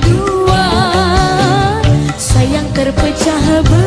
dua. Sayang terpecah berdua